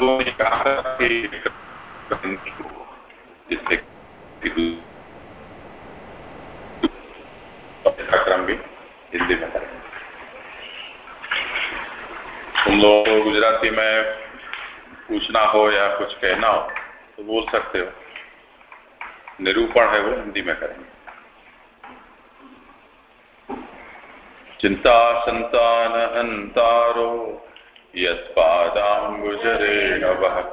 लोगों ने कहा जिससे क्रम भी हिंदी में करेंगे तुम लोगों को गुजराती में पूछना हो या कुछ कहना हो तो बोल सकते हो। निरूपण है वो हिंदी में करेंगे चिंता संतान हंतारो यत्पादाम्बुजरेण वः।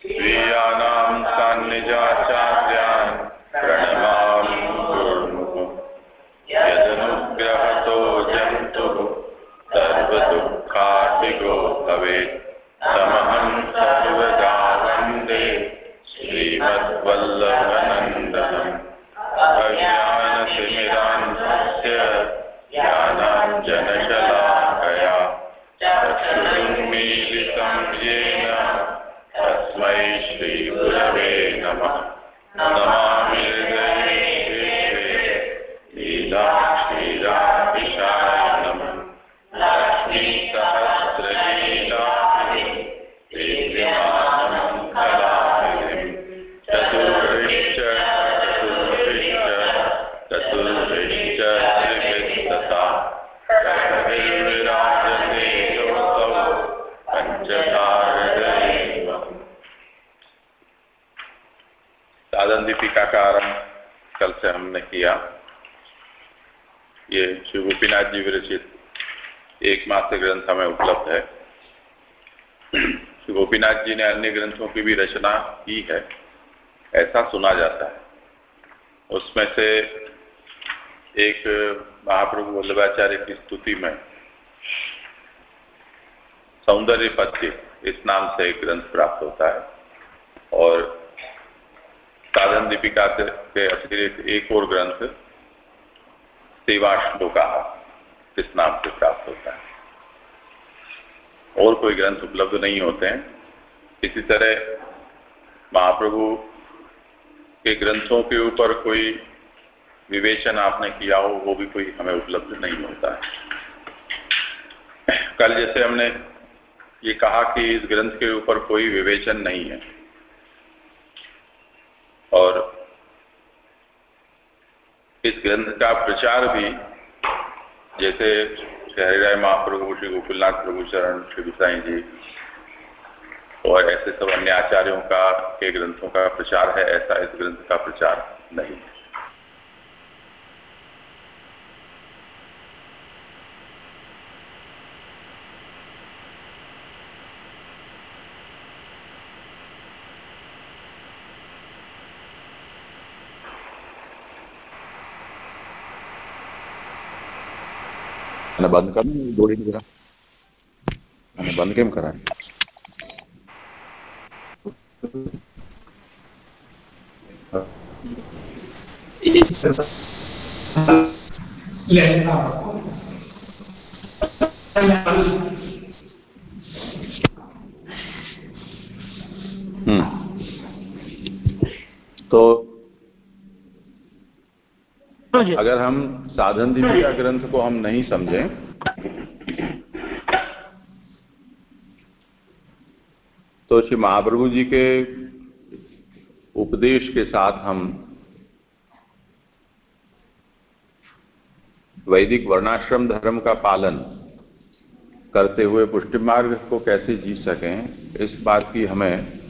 स्वीयानां सान्निजाचार्यान् प्रणमामि यदनुग्रहतो जन्तुः, सर्वदुःखादिगो भवेत्। तमहं सर्वदा वंदे श्रीमद्वल्लभनन्दनम् अज्ञानतिमिरान्धस्य ज्ञानाञ्जनशलाकया। चक्षुरुन्मीलितं येन तस्मै श्रीगुरवे नमः। का आरंभ कल से हमने किया। ये श्री गोपीनाथ जी विरचित एकमात्र ग्रंथ हमें उपलब्ध है। श्री गोपीनाथ जी ने अन्य ग्रंथों की भी रचना की है। ऐसा सुना जाता है। उसमें से एक महाप्रभु वल्लभाचार्य की स्तुति में सौंदर्य पद्य इस नाम से एक ग्रंथ प्राप्त होता है और साधन दीपिका के अतिरिक्त एक और ग्रंथ सेवाश्लोका इस नाम से प्राप्त होता है। और कोई ग्रंथ उपलब्ध नहीं होते हैं। इसी तरह महाप्रभु के ग्रंथों के ऊपर कोई विवेचन आपने किया हो, वो भी कोई हमें उपलब्ध नहीं होता है। कल जैसे हमने ये कहा कि इस ग्रंथ के ऊपर कोई विवेचन नहीं है। और इस ग्रंथ का प्रचार भी जैसे शहरीराय हरिराय महाप्रभु श्री गोकुलनाथ प्रभु चरण, श्री गुसाई जी और ऐसे सब अन्य आचार्यों का के ग्रंथों का प्रचार है, ऐसा इस ग्रंथ का प्रचार नहीं है। मैंने बंद कर जोड़ी नहीं करा। मैंने बंद क्यों करा? हम्म। तो अगर हम साधन दीपिका ग्रंथ को हम नहीं समझे तो श्री महाप्रभु जी के उपदेश के साथ हम वैदिक वर्णाश्रम धर्म का पालन करते हुए पुष्टि मार्ग को कैसे जी सकें इस बात की हमें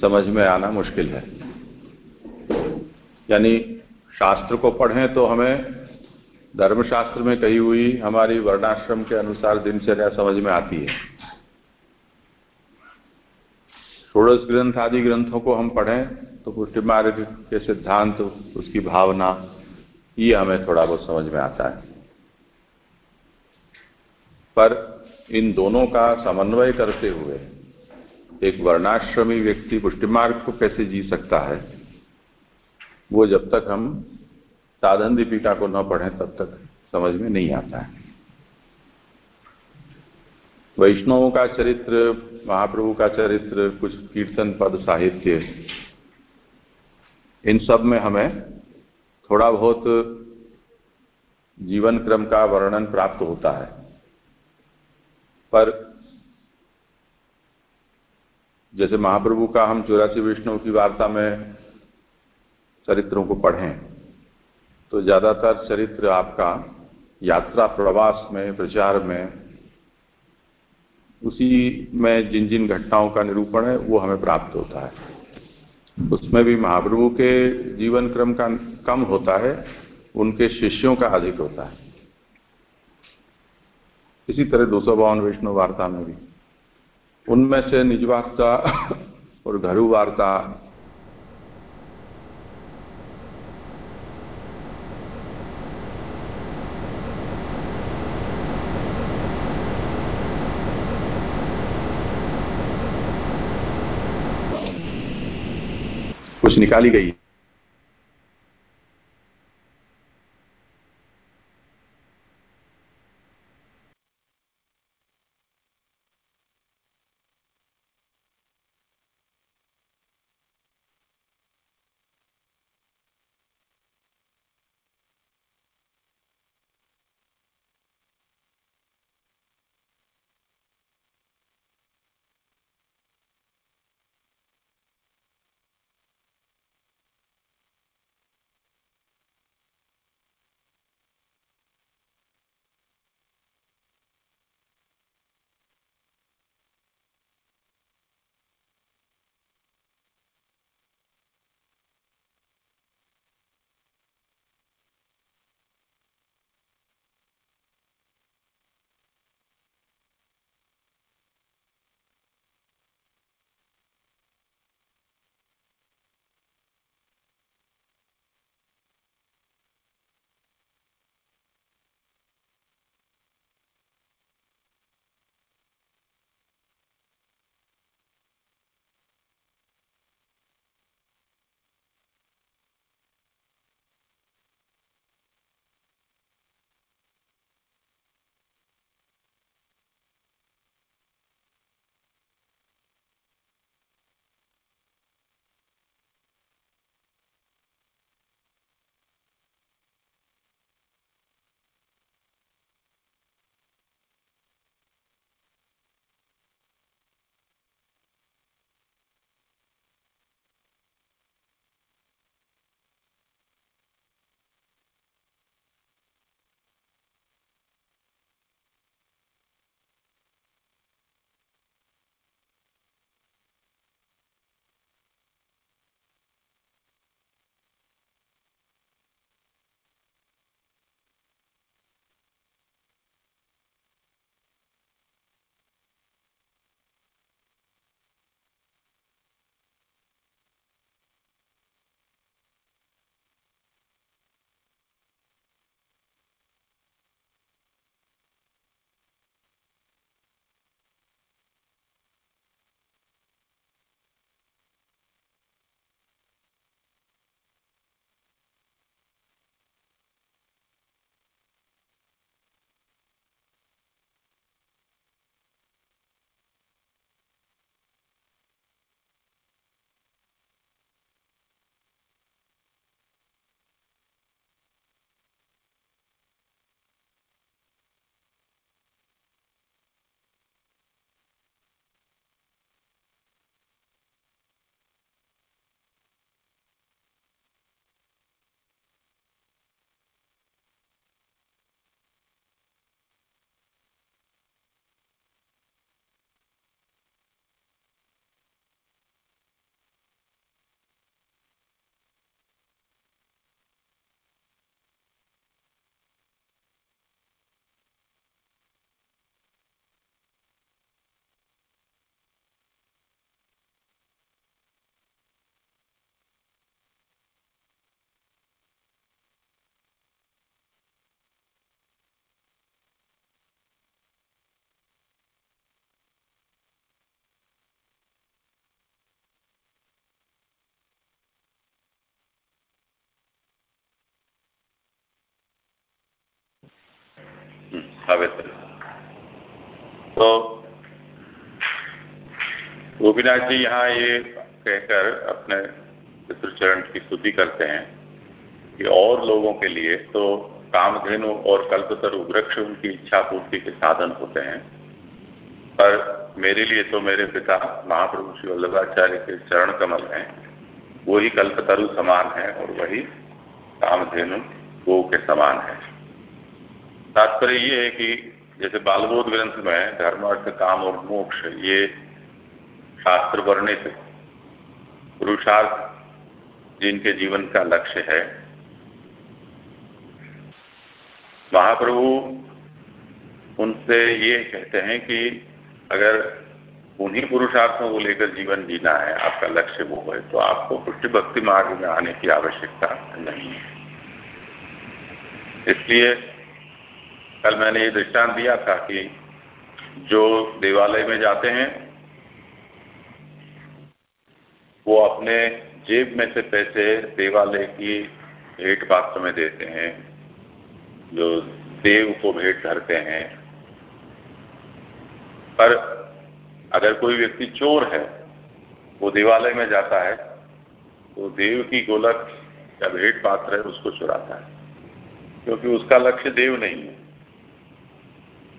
समझ में आना मुश्किल है। यानी शास्त्र को पढ़ें तो हमें धर्मशास्त्र में कही हुई हमारी वर्णाश्रम के अनुसार दिनचर्या समझ में आती है। षोड़श ग्रंथ आदि ग्रंथों को हम पढ़ें तो पुष्टि मार्ग के सिद्धांत तो उसकी भावना, ये हमें थोड़ा बहुत समझ में आता है। पर इन दोनों का समन्वय करते हुए एक वर्णाश्रमी व्यक्ति पुष्टि मार्ग को कैसे जी सकता है वो जब तक हम साधन दीपिका को न पढ़ें, तब तक समझ में नहीं आता है। वैष्णवों का चरित्र, महाप्रभु का चरित्र, कुछ कीर्तन पद साहित्य, इन सब में हमें थोड़ा बहुत जीवन क्रम का वर्णन प्राप्त होता है। पर जैसे महाप्रभु का हम चौरासी विष्णु की वार्ता में चरित्रों को पढ़ें तो ज़्यादातर चरित्र आपका यात्रा प्रवास में, प्रचार में, उसी में जिन जिन घटनाओं का निरूपण है, वो हमें प्राप्त होता है। उसमें भी महाप्रभु के जीवन क्रम का कम होता है, उनके शिष्यों का अधिक होता है। इसी तरह दो सौ बावन विष्णु वार्ता में भी। उनमें से निज वार्ता और घरू वार्ता कुछ निकाली गई तो गोपीनाथ जी यहाँ ये कहकर अपने पितृचरण की स्तुति करते हैं कि और लोगों के लिए तो कामधेनु और कल्पतरु वृक्ष उनकी इच्छा पूर्ति के साधन होते हैं। पर मेरे लिए तो मेरे पिता महाप्रभु श्री वल्लभाचार्य के चरण कमल हैं, वही कल्पतरु समान है और वही कामधेनु गो के समान है। तात्पर्य ये है कि जैसे बालबोध ग्रंथ में धर्म, अर्थ, काम और मोक्ष, ये शास्त्र वर्णित पुरुषार्थ जिनके जीवन का लक्ष्य है। महाप्रभु उनसे ये कहते हैं कि अगर उन्हीं पुरुषार्थों को लेकर जीवन जीना है, आपका लक्ष्य वो है तो आपको पुष्टि भक्ति मार्ग में आने की आवश्यकता नहीं है। इसलिए कल मैंने ये दृष्टांत दिया था कि जो देवालय में जाते हैं, वो अपने जेब में से पैसे देवालय की भेंट पात्र में देते हैं, जो देव को भेंट धरते हैं। पर अगर कोई व्यक्ति चोर है, वो देवालय में जाता है तो देव की गोलक या भेंट पात्र है, उसको चुराता है, क्योंकि उसका लक्ष्य देव नहीं है।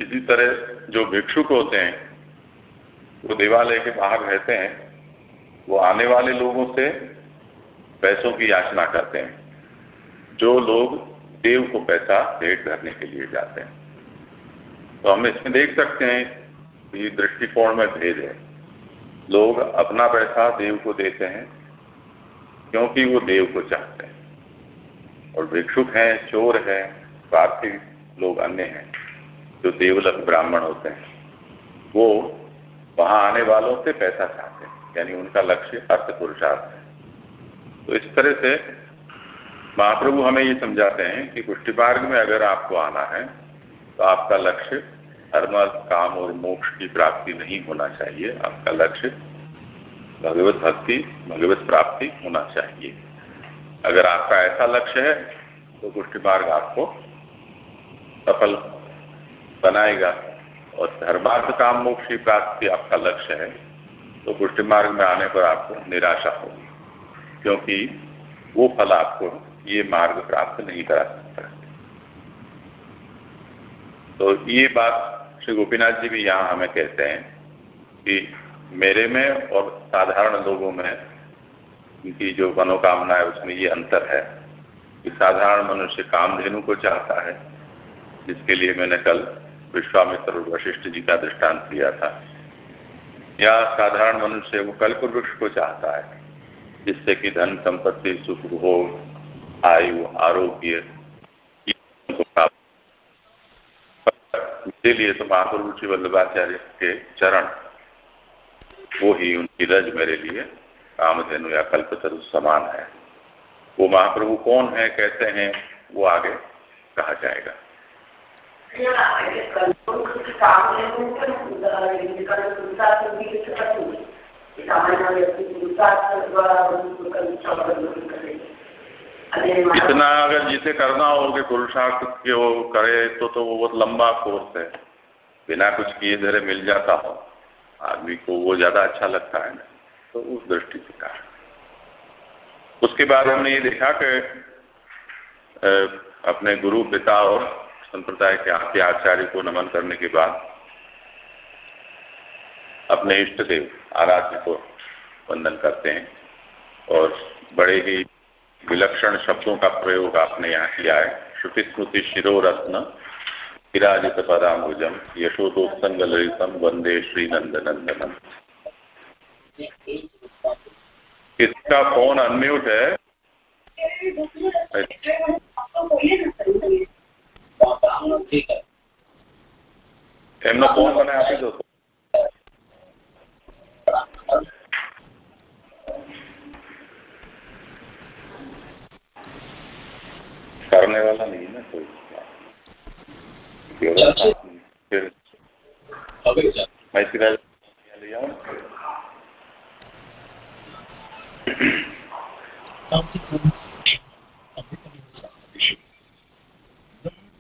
इसी तरह जो भिक्षुक होते हैं, वो देवालय के बाहर रहते हैं, वो आने वाले लोगों से पैसों की याचना करते हैं। जो लोग देव को पैसा भेंट करने के लिए जाते हैं। तो हम इसमें देख सकते हैं कि दृष्टिकोण में भेद है। लोग अपना पैसा देव को देते हैं, क्योंकि वो देव को चाहते हैं। और भिक्षुक हैं, चोर हैं स्वार्थी लोग अन्य हैं। जो देवलक ब्राह्मण होते हैं, वो वहाँ आने वालों से पैसा चाहते हैं, यानी उनका लक्ष्य अर्थ पुरुषार्थ है। तो इस तरह से महाप्रभु हमें ये समझाते हैं कि पुष्टि मार्ग में अगर आपको आना है तो आपका लक्ष्य धर्म, काम और मोक्ष की प्राप्ति नहीं होना चाहिए। आपका लक्ष्य भगवत भक्ति, भगवत प्राप्ति होना चाहिए। अगर आपका ऐसा लक्ष्य है तो पुष्टि मार्ग आपको सफल बनाएगा और धर्मार्थ काम मोक्ष की प्राप्ति आपका लक्ष्य है तो पुष्टि मार्ग में आने पर आपको निराशा होगी, क्योंकि वो फल आपको ये मार्ग प्राप्त नहीं करा सकता। तो ये बात श्री गोपीनाथ जी भी यहाँ हमें कहते हैं कि मेरे में और साधारण लोगों में उनकी जो मनोकामना है, उसमें ये अंतर है कि साधारण मनुष्य कामधेनु को चाहता है, जिसके लिए मैंने कल विश्वामित्र और वशिष्ठ जी का दृष्टांत दिया था। या साधारण मनुष्य वो कल्प वृक्ष को चाहता है, जिससे कि धन, संपत्ति, सुख, भोग, आयु, आरोग्य इसीलिए तो महाप्रभु श्री वल्लभाचार्य के चरण, वो ही उनकी रज मेरे लिए कामधेनु या कल्पतरु समान है। वो महाप्रभु कौन है, कैसे हैं, वो आगे कहा जाएगा। इतना अगर जिसे करना हो कि पुरुषार्थ के वो करे तो तो वो बहुत लंबा कोर्स है। बिना कुछ किए धरे मिल जाता हो। आदमी को वो ज़्यादा अच्छा लगता है ना। तो उस दृष्टि से कहा। उसके बाद हमने ये देखा कि अपने गुरु पिता और संप्रदाय के आपके आचार्य को नमन करने के बाद अपने इष्ट देव आराध्य को वंदन करते हैं और बड़े ही विलक्षण शब्दों का प्रयोग आपने यहाँ किया है। श्रुति स्मृति शिरो रत्न विराजित पदाम्बुजम यशोदोत्संग ललितम वंदे श्री नंद नंदनम इसका फ़ोन अनम्यूट है એમનો ફોન મને આપી દો करने वाला नहीं है ना कोई फिर मैं सीधा ले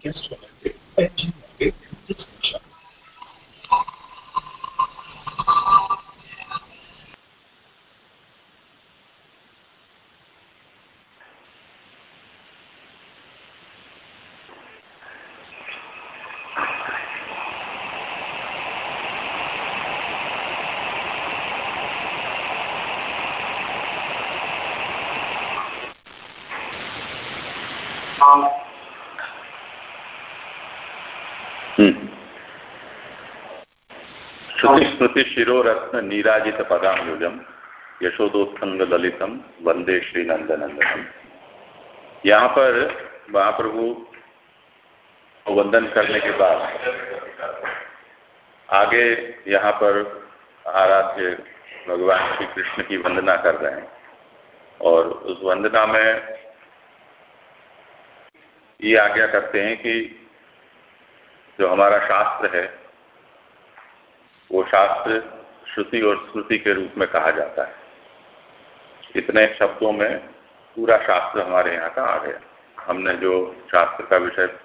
आऊँ श्रुति स्मृति शिरोरत्न नीराजित पदाम्बुजम यशोदोत्थंग ललितम वंदे श्री नंदनंदनम यहाँ पर महाप्रभु वंदन करने के बाद आगे यहाँ पर आराध्य भगवान श्री कृष्ण की वंदना कर रहे हैं। और उस वंदना में ये आज्ञा करते हैं कि जो हमारा शास्त्र है वो शास्त्र श्रुति और स्मृति के रूप में कहा जाता है। इतने शब्दों में पूरा शास्त्र हमारे यहाँ का आ गया। हमने जो शास्त्र का विषय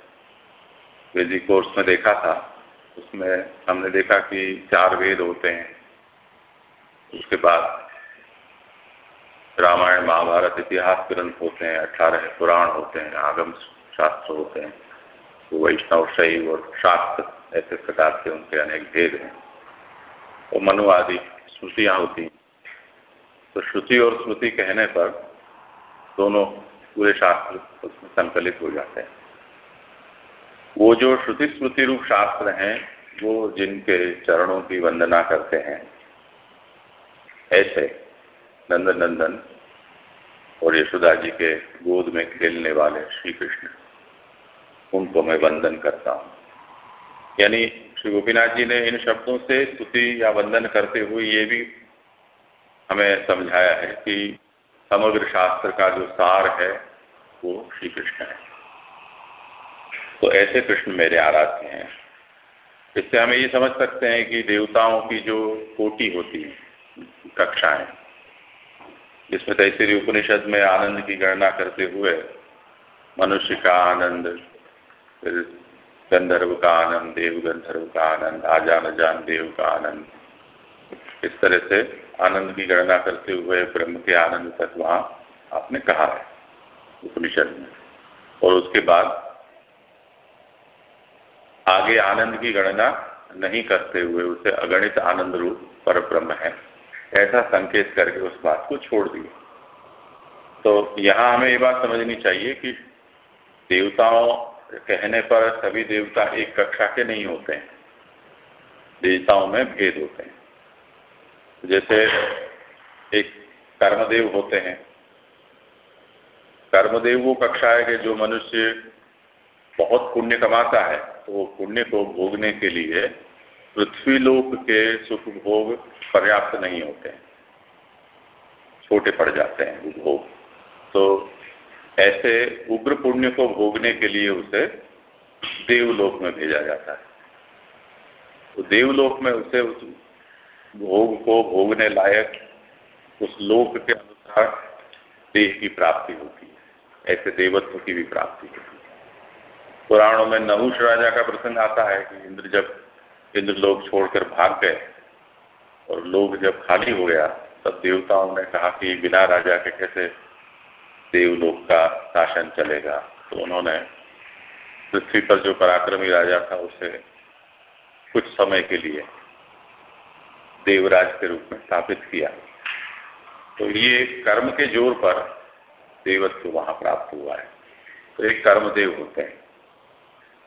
वेदी कोर्स में देखा था, उसमें हमने देखा कि चार वेद होते हैं। उसके बाद रामायण, महाभारत, इतिहास ग्रंथ होते हैं, अठारह पुराण होते हैं, आगम शास्त्र होते हैं। तो वैष्णव, शैव और शास्त्र ऐसे प्रकार के उनके अनेक भेद हैं। और मनु आदि स्मृतियाँ होती तो श्रुति और स्मृति कहने पर दोनों पूरे शास्त्र उसमें संकलित हो जाते हैं। वो जो श्रुति स्मृति रूप शास्त्र हैं, वो जिनके चरणों की वंदना करते हैं, ऐसे नंदन नंदन और यशोदा जी के गोद में खेलने वाले श्री कृष्ण उनको मैं वंदन करता हूँ। यानी श्री गोपीनाथ जी ने इन शब्दों से स्तुति या वंदन करते हुए ये भी हमें समझाया है कि समग्र शास्त्र का जो सार है, वो श्री कृष्ण है। तो ऐसे कृष्ण मेरे आराध्य हैं। इससे हमें ये समझ सकते हैं कि देवताओं की जो कोटि होती है, कक्षाएँ, जिसमें तैसरी उपनिषद में आनंद की गणना करते हुए मनुष्य का आनंद गंधर्व का आनंद देव गंधर्व का आनंद आजान जान देव का आनंद इस तरह से आनंद की गणना करते हुए ब्रह्म के आनंद तक वहाँ आपने कहा है, उपनिषद में। और उसके बाद आगे आनंद की गणना नहीं करते हुए उसे अगणित आनंद रूप पर ब्रह्म है। ऐसा संकेत करके उस बात को छोड़ दिया। तो यहाँ हमें ये बात समझनी चाहिए कि देवताओं कहने पर सभी देवता एक कक्षा के नहीं होते हैं। देवताओं में भेद होते हैं। जैसे एक कर्मदेव होते हैं। कर्मदेव वो कक्षा है कि जो मनुष्य बहुत पुण्य कमाता है तो वो पुण्य को भोगने के लिए पृथ्वी लोक के सुख भोग पर्याप्त नहीं होते हैं। छोटे पड़ जाते हैं भोग। तो ऐसे उग्र पुण्य को भोगने के लिए उसे देवलोक में भेजा जाता है। तो देवलोक में उसे उस भोग को भोगने लायक उस लोक के अनुसार देह की प्राप्ति होती है। ऐसे देवत्व की भी प्राप्ति होती है। पुराणों में नहुष राजा का प्रसंग आता है कि इंद्र जब इंद्र लोग छोड़कर भाग गए और लोग जब खाली हो गया, तब देवताओं ने कहा कि बिना राजा के कैसे देवलोक का शासन चलेगा। तो उन्होंने पृथ्वी पर जो पराक्रमी राजा था, उसे कुछ समय के लिए देवराज के रूप में स्थापित किया। तो ये कर्म के ज़ोर पर देवत्व वहाँ प्राप्त हुआ है। तो एक कर्मदेव होते हैं।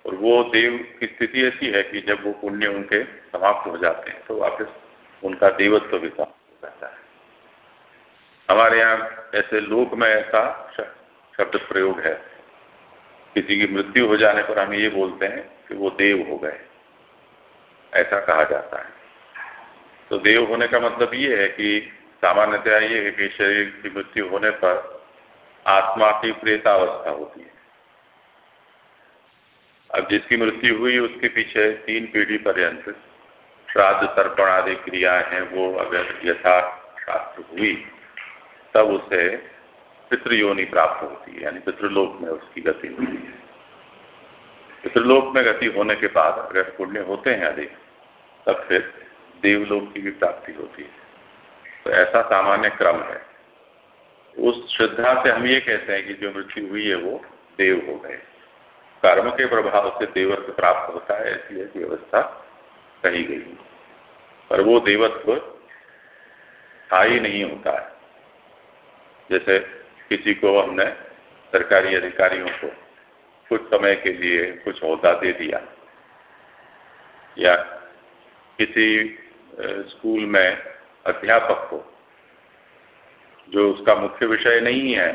और वो देव की स्थिति ऐसी है कि जब वो पुण्य उनके समाप्त हो जाते हैं तो वापस उनका देवत्व भी समाप्त हो जाता है। हमारे यहाँ ऐसे लोक में ऐसा शब्द प्रयोग है। किसी की मृत्यु हो जाने पर हम ये बोलते हैं कि वो देव हो गए। ऐसा कहा जाता है। तो देव होने का मतलब ये है कि सामान्यतया ये है कि शरीर की मृत्यु होने पर आत्मा की प्रेतावस्था होती है। अब जिसकी मृत्यु हुई, उसके पीछे तीन पीढ़ी पर्यंत श्राद्ध, तर्पण आदि क्रियाएँ हैं, वो अगर यथा शास्त्र हुई। तब उसे पितृयोनि प्राप्त होती है, यानी पितृलोक में उसकी गति होती है। पितृलोक में गति होने के बाद अगर पुण्य होते हैं अधिक, तब फिर देवलोक की भी प्राप्ति होती है। तो ऐसा सामान्य क्रम है। उस श्रद्धा से हम ये कहते हैं कि जो मृत्यु हुई है, वो देव हो गए। कर्म के प्रभाव से देवत्व प्राप्त होता है, ऐसी एक व्यवस्था कही गई पर वो देवत्व स्थायी नहीं होता है। जैसे किसी को हमने सरकारी अधिकारियों को कुछ समय के लिए कुछ अहदा दे दिया, या किसी स्कूल में अध्यापक को, जो उसका मुख्य विषय नहीं है,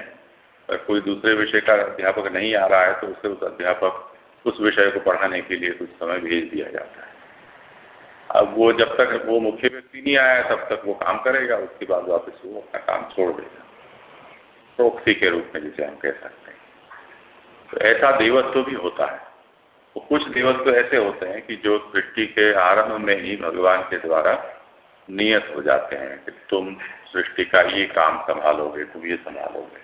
और कोई दूसरे विषय का अध्यापक नहीं आ रहा है तो उसे उस अध्यापक उस विषय को पढ़ाने के लिए कुछ समय भेज दिया जाता है। अब वो जब तक वो मुख्य व्यक्ति नहीं आया, तब तक वो काम करेगा, उसके बाद वापस वो अपना काम छोड़ देगा। प्रोक्सी के रूप में जिसे हम कह सकते हैं। तो ऐसा देवत्व भी होता है। तो कुछ देवत्व ऐसे होते हैं कि जो सृष्टि के आरंभ में ही भगवान के द्वारा नियत हो जाते हैं कि तुम सृष्टि का ये काम संभालोगे, तुम ये संभालोगे।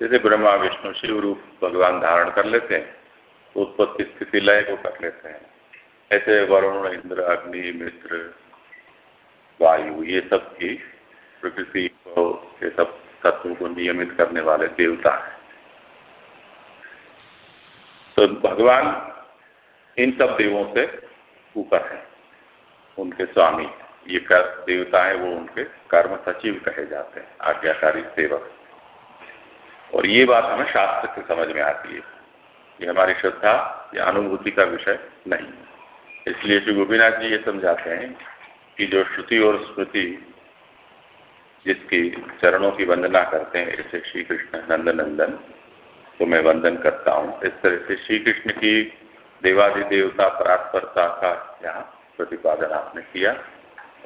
जैसे ब्रह्मा, विष्णु, शिव रूप भगवान धारण कर लेते हैं तो उत्पत्ति स्थिति लय को कर लेते हैं। ऐसे वरुण, इंद्र, अग्नि, मित्र, वायु, ये सब की प्रकृति को, ये सब तत्वों को नियमित करने वाले देवता हैं। तो भगवान इन सब देवों से ऊपर है, उनके स्वामी। ये कर देवता है वो उनके कर्म सचिव कहे जाते हैं, आज्ञाकारी सेवक। और ये बात हमें शास्त्र से समझ में आती है। ये हमारी श्रद्धा या अनुभूति का विषय नहीं है। इसलिए श्री गोपीनाथ जी ये समझाते हैं कि जो श्रुति और स्मृति जिसकी चरणों की वंदना करते हैं जैसे श्री कृष्ण नंद नंदन तो मैं वंदन करता हूँ। इस तरह से श्री कृष्ण की देवादि देवता, परात्परता का यहाँ प्रतिपादन आपने किया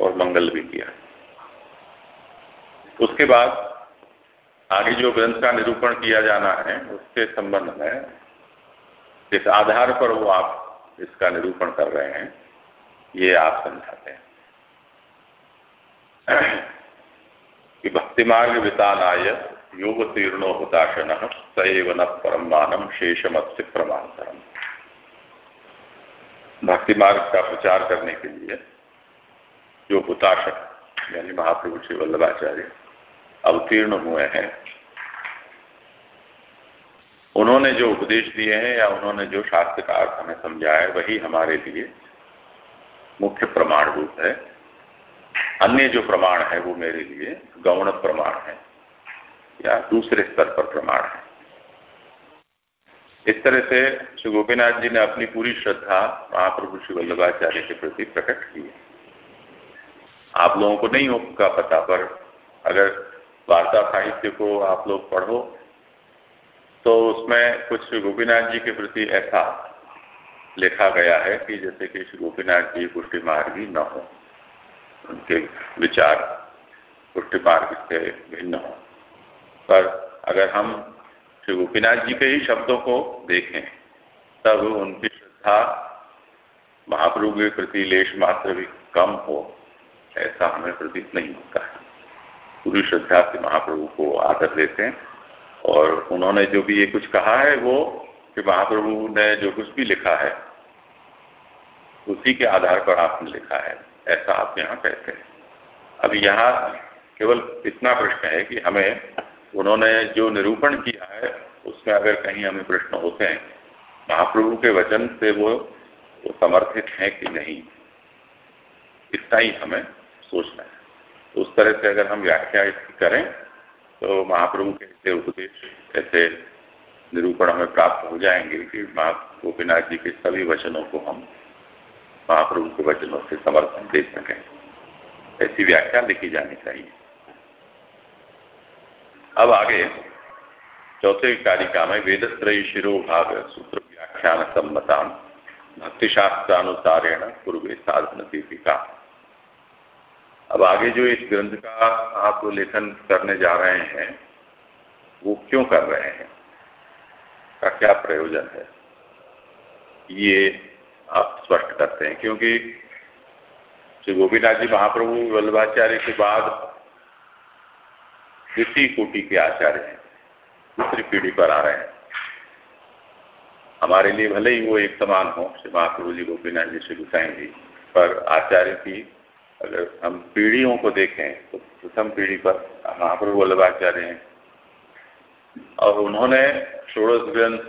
और मंगल भी किया। उसके बाद आगे जो ग्रंथ का निरूपण किया जाना है, उसके संबंध में जिस आधार पर वो आप इसका निरूपण कर रहे हैं, ये आप समझाते हैं। कि भक्ति मार्ग वितानाय योग तीर्णो हुताशन सैव न परम मानम शेषमत्स्य प्रमाणतरम भक्ति मार्ग का प्रचार करने के लिए जो हुताशक, यानी महाप्रभु श्री वल्लभाचार्य, अवतीर्ण हुए हैं, उन्होंने जो उपदेश दिए हैं या उन्होंने जो शास्त्र का अर्थ हमें समझाया है, वही हमारे लिए मुख्य प्रमाण रूप है। अन्य जो प्रमाण है वो मेरे लिए गौण प्रमाण है, या दूसरे स्तर पर प्रमाण है। इस तरह से श्री गोपीनाथ जी ने अपनी पूरी श्रद्धा महाप्रभु श्री वल्लभाचार्य के प्रति प्रकट की है। आप लोगों को नहीं होगा पता, पर अगर वार्ता साहित्य को आप लोग पढ़ो तो उसमें कुछ श्री गोपीनाथ जी के प्रति ऐसा लिखा गया है कि जैसे कि श्री गोपीनाथ जी पुष्टि मार्गी न हो। उनके विचार पुष्टि मार्ग से भिन्न हो। पर अगर हम श्री गोपीनाथ जी के ही शब्दों को देखें, तब उनकी श्रद्धा महाप्रभु के प्रति लेश मात्र भी कम हो, ऐसा हमें प्रतीत नहीं होता है। पूरी श्रद्धा से महाप्रभु को आदर देते हैं और उन्होंने जो भी ये कुछ कहा है, वो कि महाप्रभु ने जो कुछ भी लिखा है, उसी के आधार पर आपने लिखा है। ऐसा आप यहाँ कहते हैं। अब यहाँ केवल इतना प्रश्न है कि हमें उन्होंने जो निरूपण किया है उसमें अगर कहीं हमें प्रश्न होते हैं महाप्रभु के वचन से वो, वो समर्थित हैं कि नहीं इतना ही हमें सोचना है। तो उस तरह से अगर हम व्याख्या करें तो महाप्रभु के ऐसे उपदेश ऐसे निरूपण हमें प्राप्त हो जाएँगे कि गोपीनाथ जी के सभी वचनों को हम महाप्रभु के वचनों से समर्थन दे सकें। ऐसी व्याख्या लिखी जानी चाहिए। अब आगे, चौथे कारिका में शिरो भाग सूत्र व्याख्यान सम्मता भक्ति शास्त्रानुसारेण पूर्व साधन दीपिका अब आगे जो इस ग्रंथ का आप लेखन करने जा रहे हैं, वो क्यों कर रहे हैं? का क्या प्रयोजन है? ये आप स्पष्ट करते हैं, क्योंकि श्री गोपीनाथ जी महाप्रभु वल्लभाचार्य के बाद द्वितीय कोटि के आचार्य हैं, दूसरी पीढ़ी पर आ रहे हैं। हमारे लिए भले ही वो एक समान हो, श्री महाप्रभु जी गोपीनाथ जी श्री गुसाई जी, पर आचार्य की अगर हम पीढ़ियों को देखें तो प्रथम पीढ़ी पर महाप्रभु वल्लभाचार्य हैं। और उन्होंने षोड़श ग्रंथ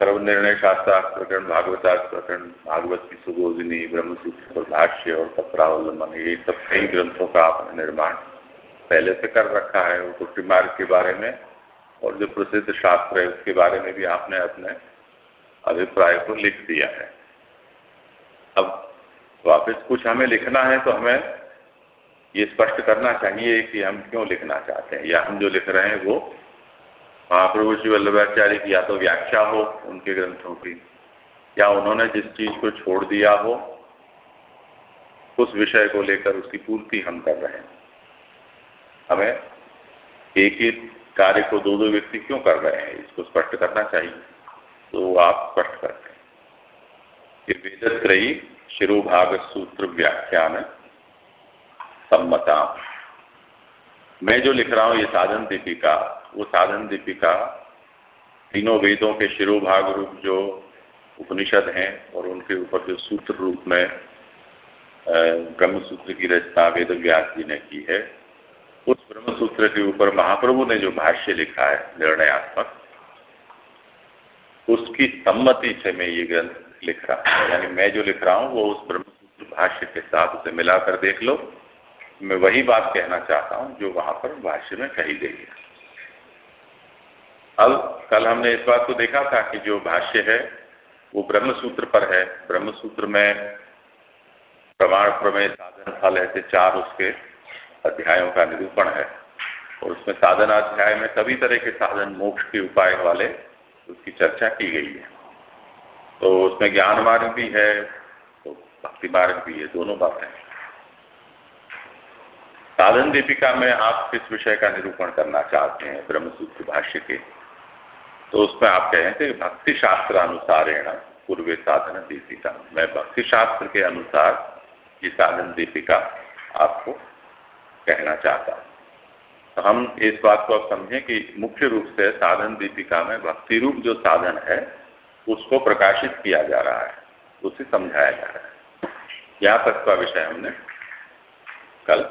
सर्वनिर्णय शास्त्रार्थ प्रकरण भागवतार्थ प्रकरण भागवत की सुबोधिनी, ब्रह्मसूत्र और भाष्य और कपरावलंबन ये सब कई ग्रंथों का आपने निर्माण पहले से कर रखा है, वो पुष्टि मार्ग के बारे में और जो प्रसिद्ध शास्त्र है, उसके बारे में भी आपने अपने अभिप्राय को लिख दिया है। अब वापस कुछ हमें लिखना है तो हमें ये स्पष्ट करना चाहिए कि हम क्यों लिखना चाहते हैं, या हम जो लिख रहे हैं वो महाप्रभु श्री वल्लभाचार्य की या तो व्याख्या हो उनके ग्रंथों की, या उन्होंने जिस चीज़ को छोड़ दिया हो, उस विषय को लेकर उसकी पूर्ति हम कर रहे हैं। हमें एक ही कार्य को दो दो व्यक्ति क्यों कर रहे हैं? इसको स्पष्ट करना चाहिए। तो आप स्पष्ट करते हैं। ये वेदत्रयी शिरोभाग सूत्र व्याख्यान सम्मता मैं जो लिख रहा हूँ, ये साधन दीपिका वो साधन दीपिका, तीनों वेदों के शिरोभाग रूप जो उपनिषद हैं और उनके ऊपर जो सूत्र रूप में ब्रह्म सूत्र की रचना वेद व्यास जी ने की है, उस ब्रह्म सूत्र के ऊपर महाप्रभु ने जो भाष्य लिखा है, निर्णयात्मक, उसकी सम्मति से मैं ये ग्रंथ लिख रहा हूँ। यानी मैं जो लिख रहा हूँ, वो उस ब्रह्म सूत्र भाष्य के साथ उसे मिलाकर देख लो। मैं वही बात कहना चाहता हूँ, जो वहाँ पर भाष्य में कही गई है। अब कल हमने इस बात को देखा था कि जो भाष्य है, वो ब्रह्म सूत्र पर है। ब्रह्म सूत्र में प्रमाण प्रमेय साधन फल ऐसे चार उसके अध्यायों का निरूपण है। और उसमें साधन अध्याय में सभी तरह के साधन मोक्ष के उपाय वाले उसकी चर्चा की गई है। तो उसमें ज्ञान मार्ग भी है तो भक्ति मार्ग भी है, दोनों बातें साधन दीपिका में आप किस विषय का निरूपण करना चाहते हैं ब्रह्मसूत्र भाष्य के? तो उसमें आप कहें थे भक्ति शास्त्र अनुसारेण पूर्व साधन दीपिका। मैं भक्ति शास्त्र के अनुसार ये साधन दीपिका आपको कहना चाहता हूँ। तो हम इस बात को आप समझें कि मुख्य रूप से साधन दीपिका में भक्ति रूप जो साधन है, उसको प्रकाशित किया जा रहा है, उसे समझाया जा रहा है। यहाँ तक का विषय हमने कल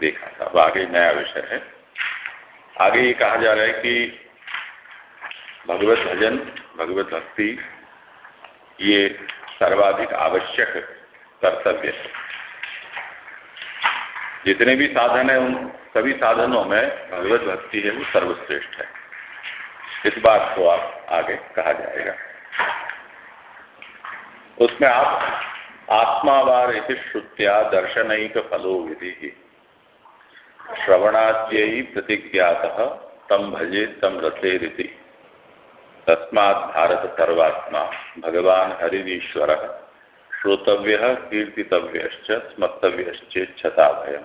देखा था। अब आगे नया विषय है। आगे ये कहा जा रहा है कि भगवत भजन, भगवत भक्ति, ये सर्वाधिक आवश्यक कर्तव्य है। जितने भी साधन है, उन सभी साधनों में भगवत भक्ति है, वो सर्वश्रेष्ठ है। इस बात को आप आगे कहा जाएगा। उसमें आप आत्मावार श्रुत्या दर्शनैक फलो विधि श्रवणाद्य प्रतिज्ञात तम भजे तम रथेरिति तस्मात् भारत सर्वात्मा। भगवान हरिश्वर श्रोतव्य कीर्तितव्य स्मर्तव्यश्चेच्छता भय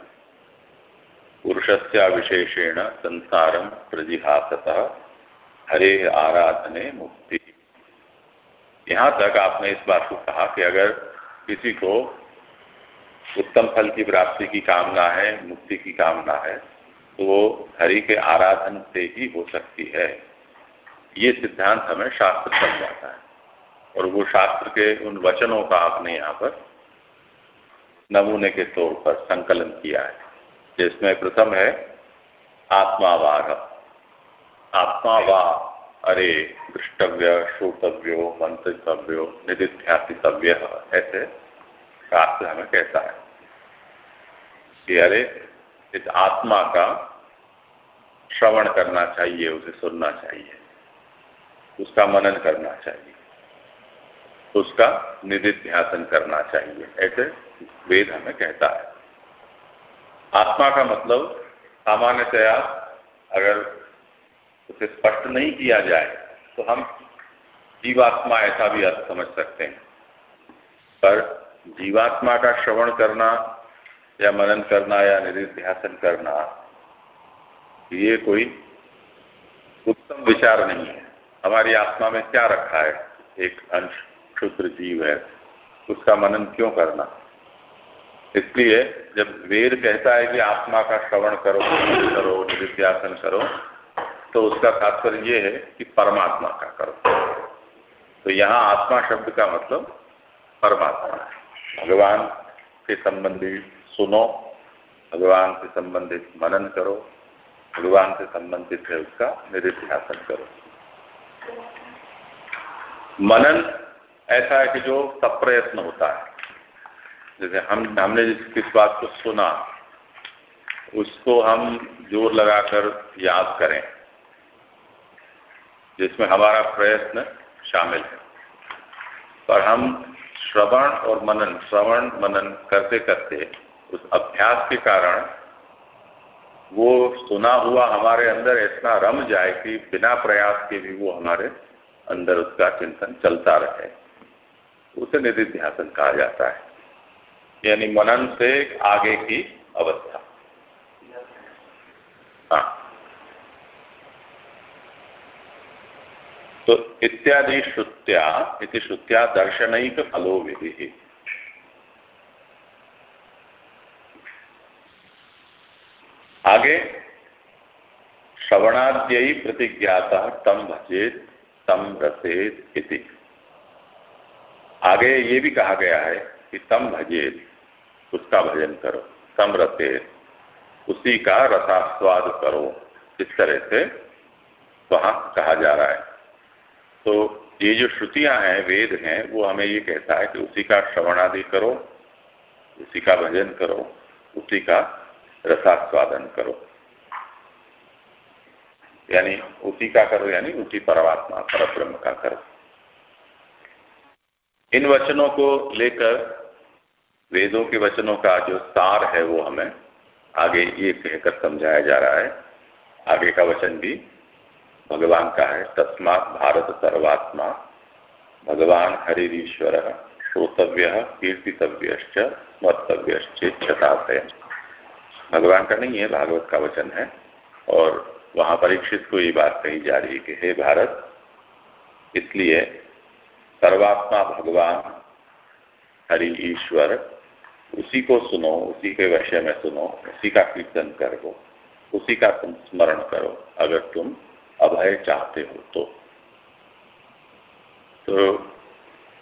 पुरुषस्य विशेषेण संसार प्रजिहासत हरे आराधने मुक्ति। यहाँ तक आपने इस बात को कहा कि अगर किसी को उत्तम फल की प्राप्ति की कामना है, मुक्ति की कामना है तो वो हरि के आराधन से ही हो सकती है। ये सिद्धांत हमें शास्त्र बन जाता है। और वो शास्त्र के उन वचनों का आपने यहाँ पर नमूने के तौर पर संकलन किया है। जिसमें प्रथम है आत्मावार आत्मावा अरे, दृष्टव्य, श्रोतव्यो मंतव्यो निधिध्यासितव्य ऐसे शास्त्र हमें कहता है। कि अरे, इस आत्मा का श्रवण करना चाहिए, उसे सुनना चाहिए। उसका मनन करना चाहिए। उसका निधिध्यासन करना चाहिए, ऐसे वेद हमें कहता है। आत्मा का मतलब सामान्यतया अगर उसे स्पष्ट नहीं किया जाए तो हम जीवात्मा ऐसा भी अर्थ समझ सकते हैं। पर जीवात्मा का श्रवण करना या मनन करना या निधिध्यासन करना, ये कोई उत्तम विचार नहीं है। हमारी आत्मा में क्या रखा है? एक अंश क्षुद्र जीव है। उसका मनन क्यों करना? इसलिए जब वेद कहता है कि आत्मा का श्रवण करो करो निध्यासन करो तो उसका तात्पर्य ये है कि परमात्मा का करो। तो यहाँ आत्मा शब्द का मतलब परमात्मा है। भगवान के संबंधी सुनो, भगवान से संबंधित मनन करो, भगवान से संबंधित है उसका निधिध्यासन करो। मनन ऐसा है कि जो सप्रयत्न होता है। जैसे हम, हमने जिस, किस बात को सुना, उसको हम ज़ोर लगाकर याद करें, जिसमें हमारा प्रयत्न शामिल है। पर हम श्रवण और मनन, श्रवण, मनन करते करते उस अभ्यास के कारण वो सुना हुआ हमारे अंदर इतना रम जाए कि बिना प्रयास के भी वो हमारे अंदर उसका चिंतन चलता रहे। उसे निधि निधिध्यासन कहा जाता है। यानी मनन से आगे की अवस्था। हाँ। तो इत्यादि श्रुत्या, इति श्रुत्या दर्शनिक फलो विधि। आगे, श्रवणाद्ययी प्रतिज्ञाता तम भजेत तम रसेत इति। आगे ये भी कहा गया है कि तम भजेत, उसका भजन करो तम रसेत, उसी का रसास्वाद करो, इस तरह से वहाँ कहा जा रहा है। तो ये जो श्रुतियाँ हैं, वेद हैं, वो हमें ये कहता है कि उसी का श्रवणादि करो, उसी का भजन करो, उसी का रसास्वादन करो। यानी उसी का करो, यानी उसी परमात्मा पर ब्रह्म का करो। इन वचनों को लेकर, वेदों के वचनों का जो सार है वो हमें आगे ये कहकर समझाया जा रहा है। आगे का वचन भी भगवान का है, तस्मात भारत सर्वात्मा, भगवान हरिश्वर श्रोतव्य कीर्तितव्य स्मर्तव्य छताशय भगवान का नहीं है, भागवत का वचन है। और वहाँ परीक्षित को ये बात कही जा रही है कि हे भारत, इसलिए सर्वात्मा भगवान, हरि ईश्वर, उसी को सुनो, उसी के विषय में सुनो, उसी का कीर्तन करो, उसी का तुम स्मरण करो, अगर तुम अभय चाहते हो तो। तो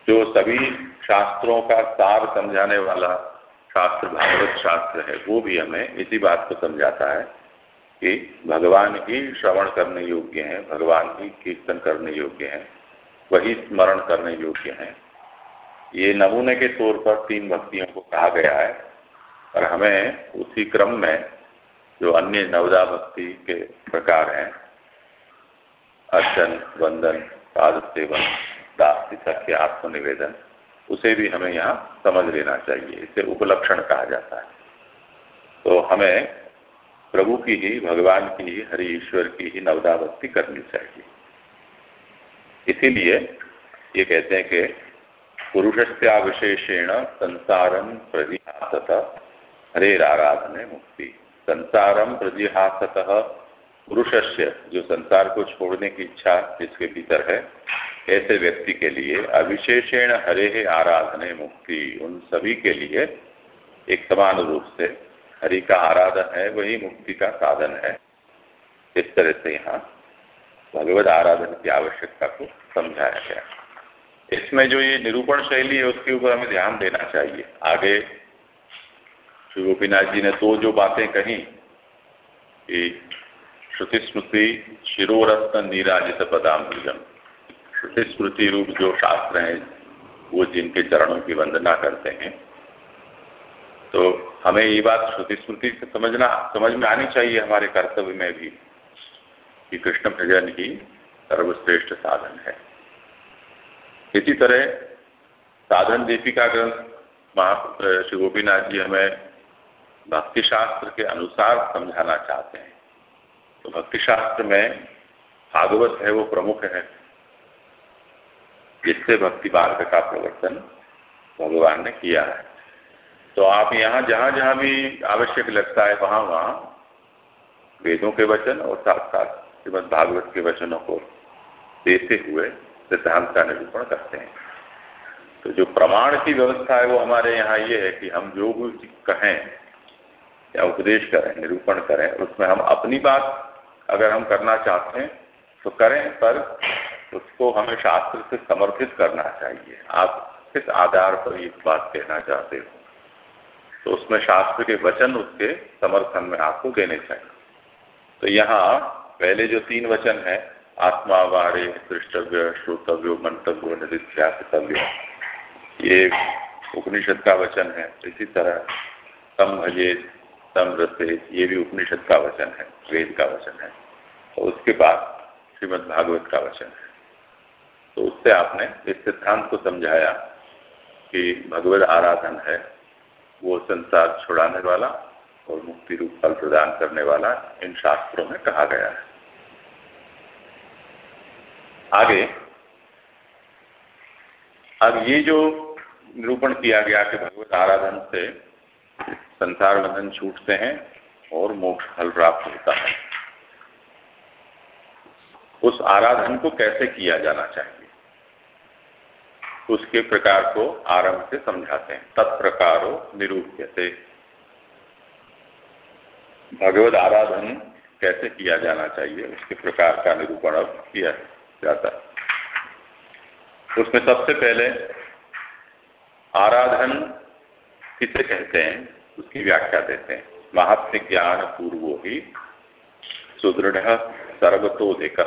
जो सभी शास्त्रों का सार समझाने वाला शास्त्र, भागवत शास्त्र है, वो भी हमें इसी बात को समझाता है कि भगवान ही श्रवण करने योग्य हैं, भगवान ही कीर्तन करने योग्य हैं, वही स्मरण करने योग्य हैं। ये नमूने के तौर पर तीन भक्तियों को कहा गया है, और हमें उसी क्रम में जो अन्य नवदा भक्ति के प्रकार हैं, अर्चन, वंदन पाद सेवन दास आत्मनिवेदन उसे भी हमें यहाँ समझ लेना चाहिए। इसे उपलक्षण कहा जाता है। तो हमें प्रभु की ही, भगवान की ही, हरि ईश्वर की ही नवदा भक्ति करनी चाहिए। इसीलिए ये कहते हैं कि पुरुषस्याविशेषेण संसारम प्रतिहासत हरे आराधने मुक्ति। संसारम प्रतिहासत पुरुषस्य, जो संसार को छोड़ने की इच्छा जिसके भीतर है ऐसे व्यक्ति के लिए अविशेषण हरे आराधने मुक्ति, उन सभी के लिए एक समान रूप से हरि का आराधन है, वही मुक्ति का साधन है। इस तरह से यहाँ भगवत आराधन की आवश्यकता को समझाया गया। इसमें जो ये निरूपण शैली है, उसके ऊपर हमें ध्यान देना चाहिए। आगे श्री गोपीनाथ जी ने तो जो बातें कही कि श्रुति स्मृति शिरोरत्न नीराजित पदाम स्मृति रूप जो शास्त्र हैं, वो जिनके चरणों की वंदना करते हैं। तो हमें ये बात श्रुति स्मृति से समझना, समझ में आनी चाहिए हमारे कर्तव्य में भी कि कृष्ण भजन ही सर्वश्रेष्ठ साधन है। इसी तरह साधन दीपिका ग्रंथ महा श्री गोपीनाथ जी हमें भक्ति शास्त्र के अनुसार समझाना चाहते हैं। तो भक्ति शास्त्र में भागवत है, वो प्रमुख है। जिससे भक्ति मार्ग का प्रवर्तन भगवान ने किया है। तो आप यहाँ जहाँ जहाँ भी आवश्यक लगता है वहाँ वहाँ वेदों के वचन और साथ साथ श्रीमद भागवत के वचनों को देते हुए सिद्धांत का निरूपण करते हैं। तो जो प्रमाण की व्यवस्था है वो हमारे यहाँ ये है कि हम जो भी कहें या उपदेश करें, निरूपण करें, उसमें हम अपनी बात अगर हम करना चाहते हैं तो करें, पर उसको हमें शास्त्र से समर्थित करना चाहिए। आप किस आधार पर ये बात कहना चाहते हो? तो उसमें शास्त्र के वचन उसके समर्थन में आपको देने चाहिए। तो यहाँ पहले जो तीन वचन है, आत्मा वारे दृष्टव्य, श्रोतव्य, मंतव्य निधिध्यासितव्य ये उपनिषद का वचन है। इसी तरह तम भजे तम रसे ये भी उपनिषद का वचन है, वेद का वचन है। और उसके बाद श्रीमद भागवत का वचन है। तो उससे आपने इस सिद्धांत को समझाया कि भगवत आराधन है, वो संसार छुड़ाने वाला और मुक्ति रूप फल प्रदान करने वाला इन शास्त्रों में कहा गया है। आगे, अब ये जो निरूपण किया गया कि भगवत आराधन से संसार बंधन छूटते हैं और मोक्ष फल प्राप्त होता है, उस आराधन को कैसे किया जाना चाहिए? उसके प्रकार को आरंभ से समझाते हैं। तत्प्रकारो निरूप्य से भगवत आराधन कैसे किया जाना चाहिए? उसके प्रकार का निरूपण अब किया जाता है। उसमें सबसे पहले आराधन किसे कहते हैं? उसकी व्याख्या देते हैं। महात्म ज्ञान पूर्वो ही सुदृढ़ सर्वतोधिक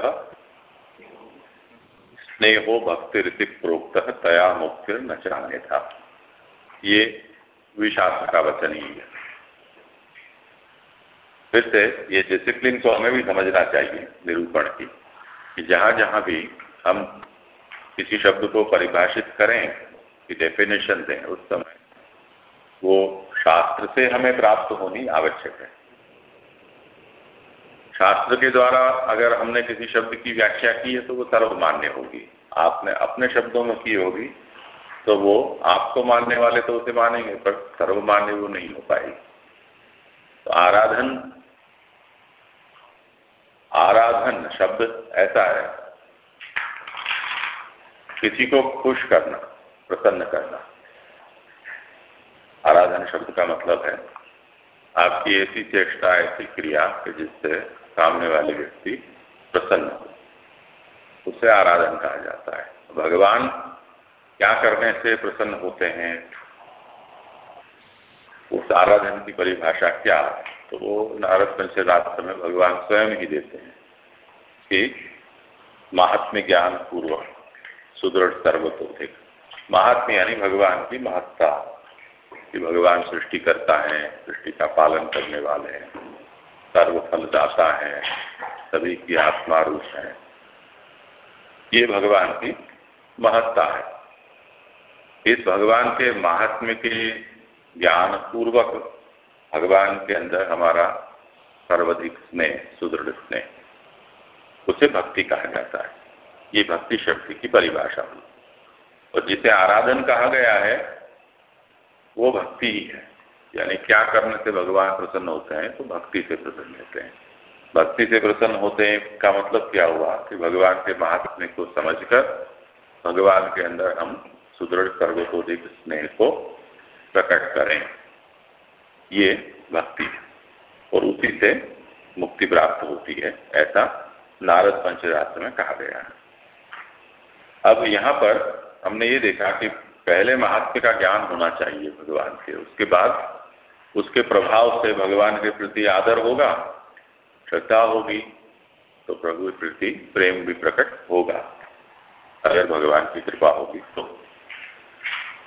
स्नेहो भक्ति प्रोक्त तया मुक्ति न चाहने था ये विशास्त्र का वचन ही है फिर से ये डिसिप्लिन को हमें भी समझना चाहिए, निरूपण की, कि जहाँ जहाँ भी हम किसी शब्द को परिभाषित करें, कि डेफिनेशन दें उस समय, वो शास्त्र से हमें प्राप्त होनी आवश्यक है। शास्त्र के द्वारा अगर हमने किसी शब्द की व्याख्या की है तो वो सर्वमान्य होगी। आपने अपने शब्दों में की होगी तो वो आपको मानने वाले तो उसे मानेंगे, पर सर्वमान्य वो नहीं हो पाएगी। तो आराधन आराधन शब्द ऐसा है, किसी को खुश करना, प्रसन्न करना। आराधन शब्द का मतलब है, आपकी ऐसी चेष्टा, ऐसी क्रिया जिससे सामने वाले व्यक्ति प्रसन्न हो। उसे आराधन कहा जाता है। भगवान क्या करने से प्रसन्न होते हैं? उस आराधन की परिभाषा क्या है? तो वो नारद पंचरात्र में भगवान स्वयं ही देते हैं कि महात्म्य ज्ञान पूर्वक सुदृढ़ सर्वतोधिक। महात्म्य यानी भगवान की महत्ता, कि भगवान सृष्टि करता है, सृष्टि का पालन करने वाले हैं। सर्वफलदाता है, सभी की आत्मा रूप है। ये भगवान की महत्ता है। इस भगवान के महात्म्य के ज्ञान पूर्वक भगवान के अंदर हमारा सर्वाधिक स्नेह, सुदृढ़ स्नेह, उसे भक्ति कहा जाता है। ये भक्ति शक्ति की परिभाषा हुई। और जिसे आराधन कहा गया है, वो भक्ति ही है। यानी क्या करने से भगवान प्रसन्न होते हैं तो भक्ति से प्रसन्न होते हैं। भक्ति से प्रसन्न होते हैं का मतलब क्या हुआ? कि भगवान के महात्म्य को समझकर भगवान के अंदर हम सुदृढ़ सर्वतोधिक स्नेह को प्रकट करें। ये भक्ति है। और उसी से मुक्ति प्राप्त होती है, ऐसा नारद पंचरात्र में कहा गया है। अब यहाँ पर हमने ये देखा कि पहले महात्म्य का ज्ञान होना चाहिए भगवान के। उसके बाद उसके प्रभाव से भगवान के प्रति आदर होगा, श्रद्धा होगी तो प्रभु के प्रति प्रेम भी प्रकट होगा, अगर भगवान की कृपा होगी तो।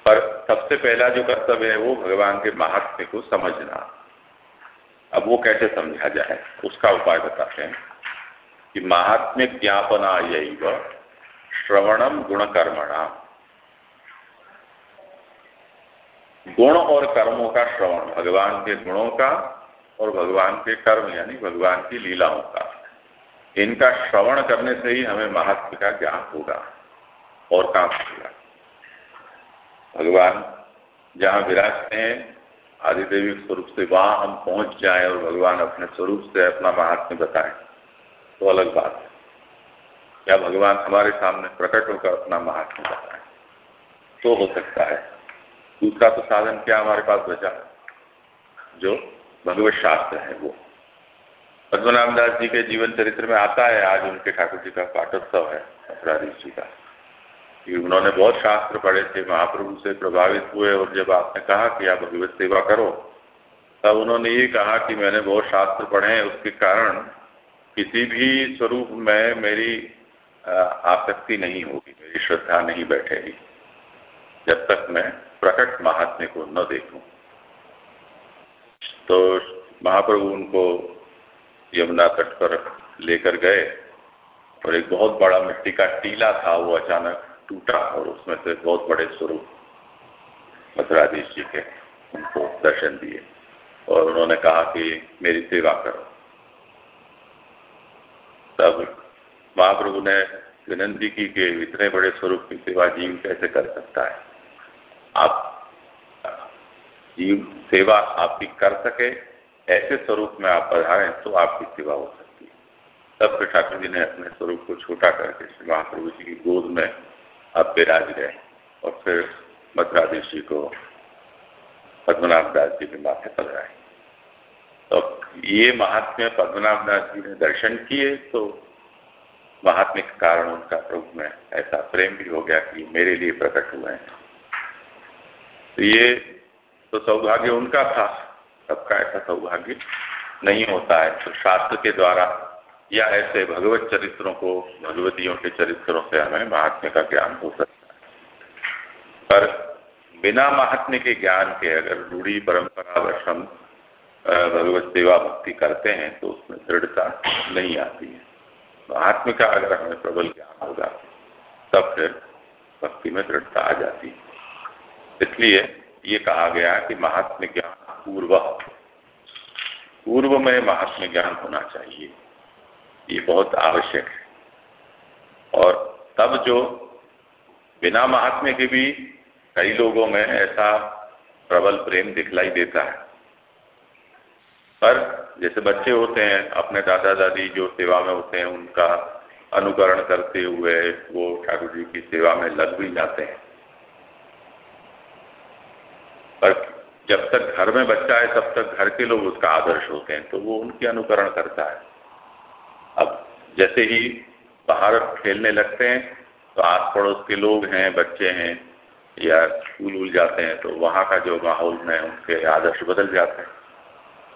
पर सबसे पहला जो कर्तव्य है वो भगवान के महात्म्य को समझना। अब वो कैसे समझा जाए, उसका उपाय बताते हैं कि महात्म्य ज्ञापना यही श्रवणम गुणकर्मणाम। गुण और कर्मों का श्रवण, भगवान के गुणों का और भगवान के कर्म, यानी भगवान की लीलाओं का। इनका श्रवण करने से ही हमें महत्व का ज्ञान होगा और काम होगा। भगवान जहाँ विराजते हैं, आदिदेवी स्वरूप से वहाँ हम पहुँच जाएँ और भगवान अपने स्वरूप से अपना महात्म्य बताएँ तो अलग बात है। क्या भगवान हमारे सामने प्रकट होकर अपना महात्म्य बताएँ? तो हो सकता है। दूसरा तो साधन क्या हमारे पास बचा? जो भगवत शास्त्र है वो। पद्मनाभ दास जी के जीवन चरित्र में आता है, आज उनके ठाकुर जी का पाठोत्सव है अपराधीश जी का। कि उन्होंने बहुत शास्त्र पढ़े थे, महाप्रभु से प्रभावित हुए, और जब आपने कहा कि आप भगवत सेवा करो, तब उन्होंने ये कहा कि मैंने बहुत शास्त्र पढ़े हैं, उसके कारण किसी भी स्वरूप में मेरी आसक्ति नहीं होगी, मेरी श्रद्धा नहीं बैठेगी। जब तक मैं प्रकट महात्म्य को न देखूँ। तो महाप्रभु उनको यमुना तट पर लेकर गए और एक बहुत बड़ा मिट्टी का टीला था, वो अचानक टूटा और उसमें से बहुत बड़े स्वरूप मथुराधीश जी के उनको दर्शन दिए और उन्होंने कहा कि मेरी सेवा करो। तब महाप्रभु ने विनंती की कि इतने बड़े स्वरूप की सेवा जीव कैसे कर सकता है? आप, जीव सेवा आपकी कर सके, ऐसे स्वरूप में आप पधारें तो आपकी सेवा हो सकती है। तब फिर ठाकुर जी ने अपने स्वरूप को छोटा करके श्री महाप्रभु जी की गोद में आप विराज गए और फिर मथुराधीश जी को पद्मनाभ दास जी के माथे पधराए तो ये महात्म्य पद्मनाभ दास जी ने दर्शन किए तो महात्म्य के कारण उनका प्रभु में ऐसा प्रेम भी हो गया कि मेरे लिए प्रकट हुए हैं। तो ये तो सौभाग्य उनका था। सबका ऐसा सौभाग्य नहीं होता है। तो शास्त्र के द्वारा या ऐसे भगवत चरित्रों को, भगवतियों के चरित्रों से हमें महात्म्य का ज्ञान हो सकता है। पर बिना महात्म्य के ज्ञान के अगर रूढ़ी परंपरा हम भगवत सेवा भक्ति करते हैं तो उसमें दृढ़ता नहीं आती है। महात्म्य का अगर हमें प्रबल ज्ञान होगा तब फिर भक्ति में दृढ़ता आ जाती है। इसलिए ये कहा गया कि महात्म ज्ञान पूर्व पूर्व में महात्म ज्ञान होना चाहिए। ये बहुत आवश्यक है। और तब जो बिना महात्म्य के भी कई लोगों में ऐसा प्रबल प्रेम दिखलाई देता है। पर जैसे बच्चे होते हैं, अपने दादा दादी जो सेवा में होते हैं, उनका अनुकरण करते हुए वो ठाकुर जी की सेवा में लग भी जाते हैं पर जब तक घर में बच्चा है, तब तक घर के लोग उसका आदर्श होते हैं तो वो उनके अनुकरण करता है। अब जैसे ही बाहर खेलने लगते हैं तो आस पड़ोस के लोग हैं, बच्चे हैं, या स्कूल उल जाते हैं तो वहाँ का जो माहौल है, उनके आदर्श बदल जाते हैं।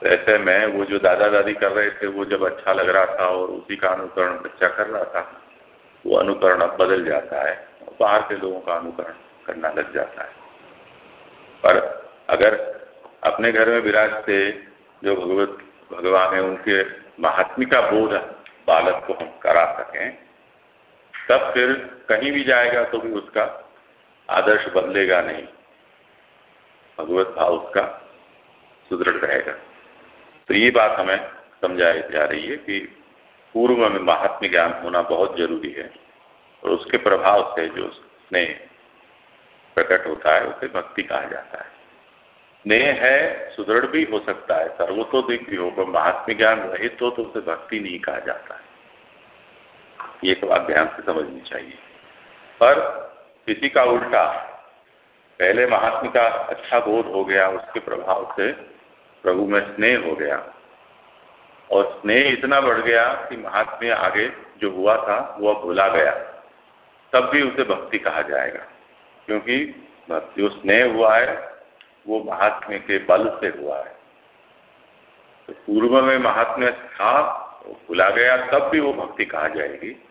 तो ऐसे में वो जो दादा दादी कर रहे थे, वो जब अच्छा लग रहा था और उसी का अनुकरण बच्चा कर रहा था, वो अनुकरण अब बदल जाता है, बाहर के लोगों का अनुकरण करना लग जाता है। पर अगर अपने घर में विराजते जो भगवत, भगवान है, उनके महात्मी का बोध बालक को हम करा सकें, तब फिर कहीं भी जाएगा तो भी उसका आदर्श बदलेगा नहीं। भगवत भाव उसका सुदृढ़ रहेगा। तो ये बात हमें समझाई जा रही है कि पूर्व में महात्म ज्ञान होना बहुत ज़रूरी है, और उसके प्रभाव से जो स्नेह प्रकट होता है, उसे भक्ति कहा जाता है। स्नेह है, सुदृढ़ भी हो सकता है। सर्वतोदिक भी हो पर महात्म्य ज्ञान रहित हो तो उसे भक्ति नहीं कहा जाता है। ये तो आप ध्यान से समझनी चाहिए। पर किसी का उल्टा, पहले महात्मा का अच्छा बोध हो गया, उसके प्रभाव से प्रभु में स्नेह हो गया। और स्नेह इतना बढ़ गया कि महात्म्य आगे जो हुआ था वह भूला गया। तब भी उसे भक्ति कहा जाएगा। क्योंकि जो स्नेह हुआ है वो महात्म्य के बल से हुआ है। तो पूर्व में महात्म्य था, भूला गया, तब भी वो भक्ति कहा जाएगी?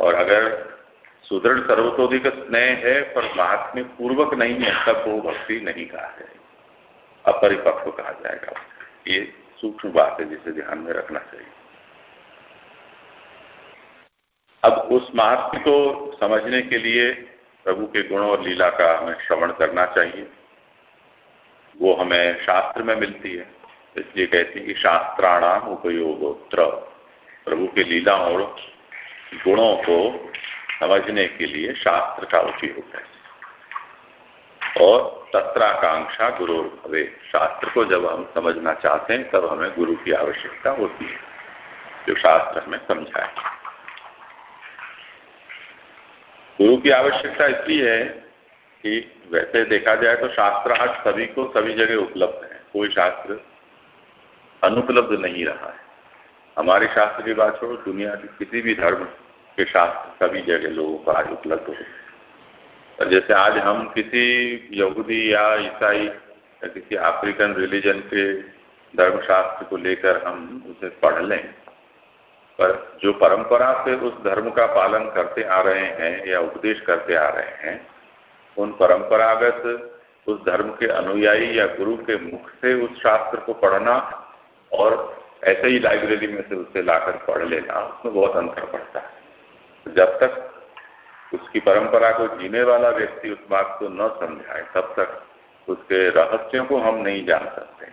और अगर सुदृढ़ सर्वतोधिक स्नेह है, पर महात्म्य पूर्वक नहीं है, तब वो भक्ति नहीं कहा जाएगी। अपरिपक्व कहा जाएगा? ये सूक्ष्म बात है, जिसे ध्यान में रखना चाहिए। अब उस महात्म को समझने के लिए प्रभु के गुणों और लीला का हमें श्रवण करना चाहिए। वो हमें शास्त्र में मिलती है। इसलिए कहती है कि शास्त्राणाम उपयोगोत्र। प्रभु के लीला और गुणों को समझने के लिए शास्त्र का उपयोग है। और तत्राकांक्षा गुरु भवे। शास्त्र को जब हम समझना चाहते हैं, तब हमें गुरु की आवश्यकता होती है, जो शास्त्र हमें समझाए। गुरु की आवश्यकता इसलिए है कि वैसे देखा जाए तो शास्त्र आज सभी को सभी जगह उपलब्ध है। कोई शास्त्र अनुपलब्ध नहीं रहा है। हमारे शास्त्र की बात छोड़ो, दुनिया के किसी भी धर्म के शास्त्र सभी जगह लोगों को आज उपलब्ध होते जैसे आज हम किसी यहूदी या ईसाई या किसी अफ्रीकन रिलीजन के धर्मशास्त्र को लेकर हम उसे पढ़ लें, पर जो परंपरा से उस धर्म का पालन करते आ रहे हैं या उपदेश करते आ रहे हैं उन परंपरागत, उस धर्म के अनुयायी या गुरु के मुख से उस शास्त्र को पढ़ना और ऐसे ही लाइब्रेरी में से उसे लाकर पढ़ लेना, उसमें बहुत अंतर पड़ता है। जब तक उसकी परंपरा को जीने वाला व्यक्ति उस बात को न समझाए, तब तक उसके रहस्यों को हम नहीं जान सकते।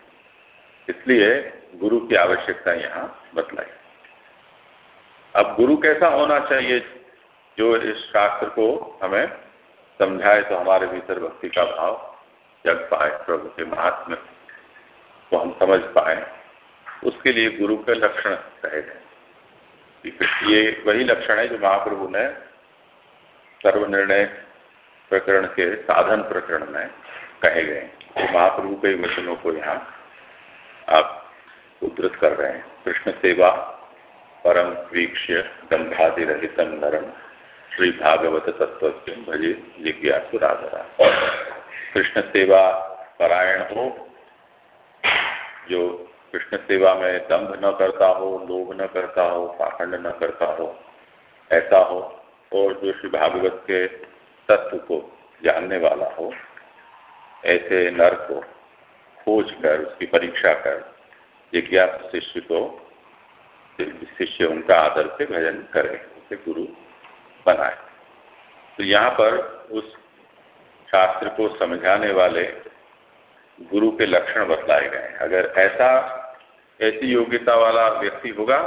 इसलिए गुरु की आवश्यकता यहाँ बतलाई। अब गुरु कैसा होना चाहिए जो इस शास्त्र को हमें समझाए तो हमारे भीतर भक्ति का भाव जग पाए, प्रभु के महात्म को हम समझ पाए। उसके लिए गुरु के लक्षण कहे गए। ये वही लक्षण है जो महाप्रभु ने सर्वनिर्णय प्रकरण के साधन प्रकरण में कहे गए तो महाप्रभु के वचनों को यहाँ आप उद्धृत कर रहे हैं। कृष्ण सेवा परम वीक्ष्य गंधादि रहित नरम। श्री भागवत तत्व भजे जिज्ञासु राधरा कृष्ण सेवा परायण हो, जो कृष्ण सेवा में दंभ न करता हो, लोभ न करता हो, पाखंड न करता हो, ऐसा हो, और जो श्री भागवत के तत्व को जानने वाला हो, ऐसे नर को खोज कर, उसकी परीक्षा कर, जिज्ञास शिष्य को, शिष्य उनका आदर से भजन करे, उसे गुरु बनाए तो यहाँ पर उस शास्त्र को समझाने वाले गुरु के लक्षण बतलाए गए अगर ऐसा, ऐसी योग्यता वाला व्यक्ति होगा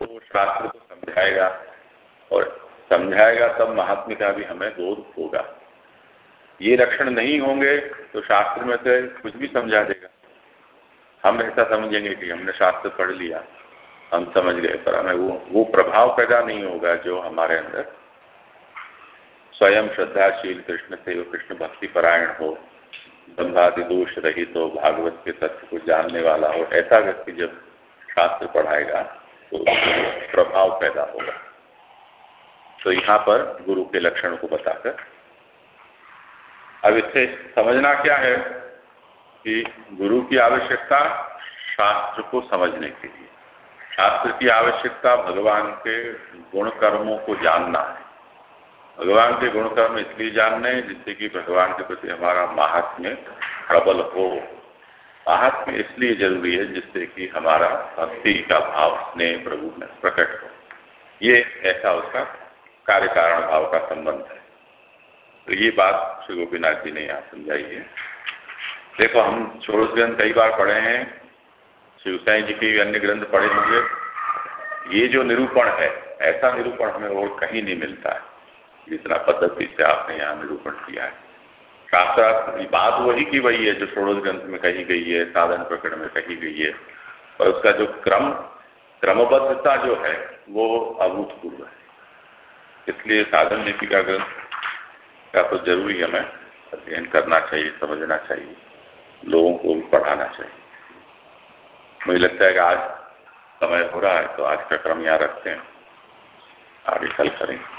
तो वो शास्त्र को समझाएगा और समझाएगा तब महात्मा का भी हमें बोध होगा। ये लक्षण नहीं होंगे तो शास्त्र में से कुछ भी समझा देगा। हम ऐसा समझेंगे कि हमने शास्त्र पढ़ लिया, हम समझ गए, पर हमें वो वो प्रभाव पैदा नहीं होगा जो हमारे अंदर स्वयं श्रद्धाशील कृष्ण से कृष्ण भक्ति परायण हो बंधादि दोष रहित हो, भागवत के तत्व को जानने वाला हो, ऐसा व्यक्ति जब शास्त्र पढ़ाएगा तो प्रभाव पैदा होगा। तो यहाँ पर गुरु के लक्षण को बताकर, अब इससे समझना क्या है कि गुरु की आवश्यकता शास्त्र को समझने के लिए। शास्त्र की आवश्यकता भगवान के गुण कर्मों को जानना है। भगवान के गुण कर्म इसलिए जानने जिससे कि भगवान के प्रति हमारा महात्म्य प्रबल हो। महात्म्य इसलिए ज़रूरी है जिससे कि हमारा भक्ति का भाव, स्नेह, प्रभु में प्रकट हो। ये ऐसा उसका कार्य कारण भाव का संबंध है। तो ये बात श्री गोपीनाथ जी ने यहाँ समझाई है। देखो, हम छोड़ोस ग्रंथ कई बार पढ़े हैं। शिवसाई जी के अन्य ग्रंथ पढ़े होंगे। ये जो निरूपण है, ऐसा निरूपण हमें और कहीं नहीं मिलता है। जितना पद्धति से आपने यहाँ निरूपण किया है। शास्त्रार्थ बात वही की वही है जो षोड़श ग्रंथ में कही गई है, साधन प्रकरण में कही गई है। और उसका जो क्रम, क्रमबद्धता जो है, वो अभूतपूर्व है। इसलिए साधन दीपिका ग्रंथ का तो ज़रूरी हमें अध्ययन करना चाहिए, समझना चाहिए, लोगों को भी पढ़ाना चाहिए। मुझे लगता है कि आज समय हो रहा है तो आज का क्रम यहाँ रखते हैं। आगे कल करेंगे।